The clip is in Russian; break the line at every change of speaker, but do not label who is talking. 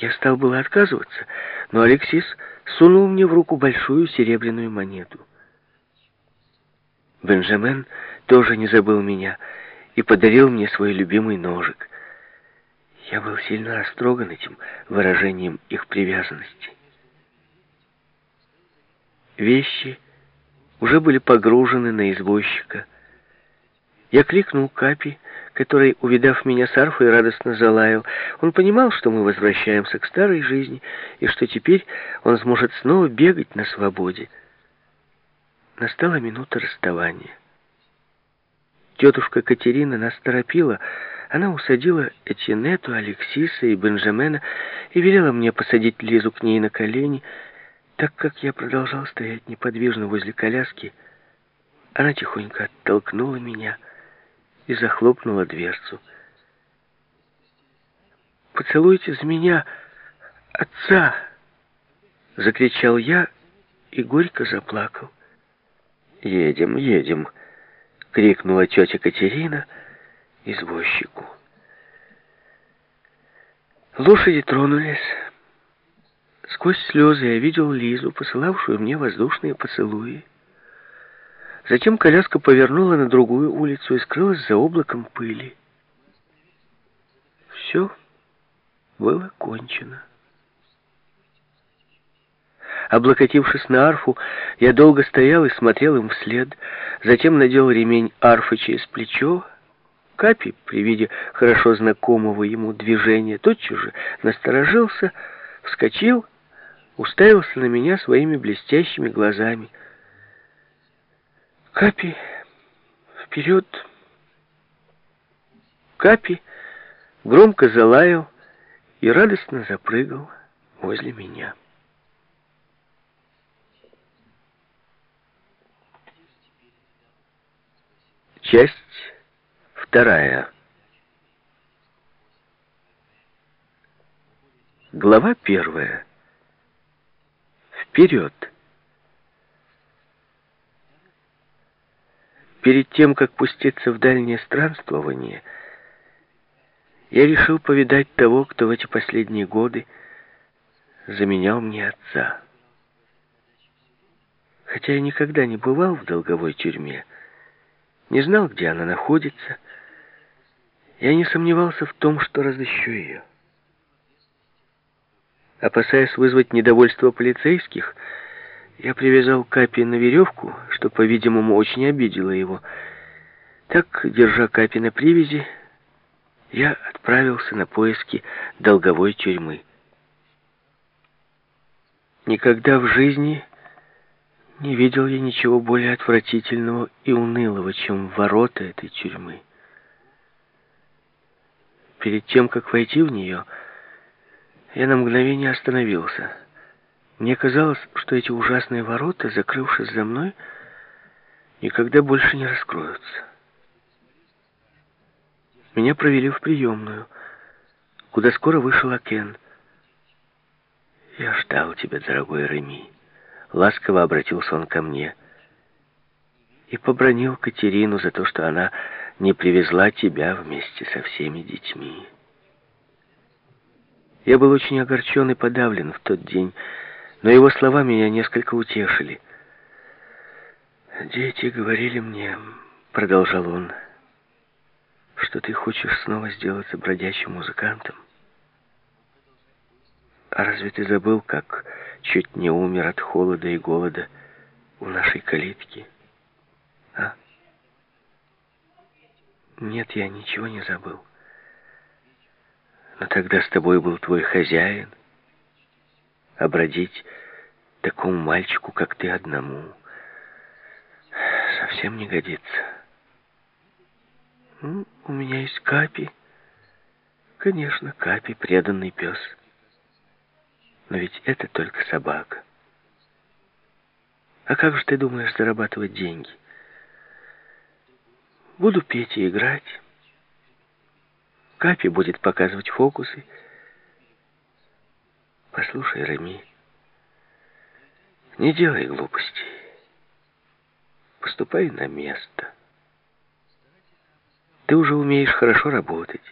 Я стал было отказываться, но Алексис сунул мне в руку большую серебряную монету. Бенджамен тоже не забыл меня и подарил мне свой любимый ножик. Я был сильно растроган этим выражением их привязанности. Вещи уже были погружены на извозчика. Я кликнул Капи, который, увидав меня с арфой, радостно залаял. Он понимал, что мы возвращаемся к старой жизни, и что теперь он сможет снова бегать на свободе. Настала минута расставания. Тетушка Катерина нас торопила. Она усадила Этинету, Алексиса и Бенджамена и велела мне посадить Лизу к ней на колени. Так как я продолжал стоять неподвижно возле коляски, она тихонько оттолкнула меня и захлопнула дверцу. «Поцелуйте за меня отца!» — закричал я и горько заплакал.
«Едем, едем!» — крикнула тетя Катерина извозчику.
Лошади тронулись. Сквозь слезы я видел Лизу, посылавшую мне воздушные поцелуи. Затем коляска повернула на другую улицу и скрылась за облаком пыли. Все было кончено. Облокотившись на арфу, я долго стоял и смотрел им вслед, затем надел ремень арфы через плечо. Капи, при виде хорошо знакомого ему движения, тотчас же насторожился, вскочил, уставился на меня своими блестящими глазами. Капи, вперед! Капи громко залаял и радостно запрыгал возле меня.
Часть вторая. Глава первая. Вперед.
Перед тем, как пуститься в дальнее странствование, я решил повидать того, кто в эти последние годы заменял мне отца. Хотя я никогда не бывал в долговой тюрьме, не знал, где она находится. Я не сомневался в том, что разыщу ее. Опасаясь вызвать недовольство полицейских, я привязал Капи на веревку, что, по-видимому, очень обидело его. Так, держа Капи на привязи, я отправился на поиски долговой тюрьмы. Никогда в жизни не видел я ничего более отвратительного и унылого, чем ворота этой тюрьмы. Перед тем, как войти в нее, я на мгновение остановился. Мне казалось, что эти ужасные ворота, закрывшись за мной, никогда больше не раскроются. Меня провели в приемную, куда скоро вышел Акен. «Я ждал тебя, дорогой Реми». Ласково обратился он ко мне и побронил Катерину за то, что она не привезла тебя вместе со всеми детьми. Я был очень огорчен и подавлен в тот день, но его слова меня несколько утешили. «Дети говорили мне, — продолжал он, — что ты хочешь снова сделаться бродячим музыкантом. А разве ты забыл, как чуть не умер от холода и голода у нашей калитки. А? Нет, я ничего не забыл. Но тогда с тобой был твой хозяин. А бродить такому мальчику, как ты, одному, совсем не годится. Ну, у меня есть Капи. Конечно, Капи, преданный пес. Но ведь это только собака. А как же ты думаешь зарабатывать деньги? Буду петь и играть. Капи будет показывать фокусы. Послушай, Рами, не делай глупостей. Поступай на место. Ты уже умеешь хорошо работать.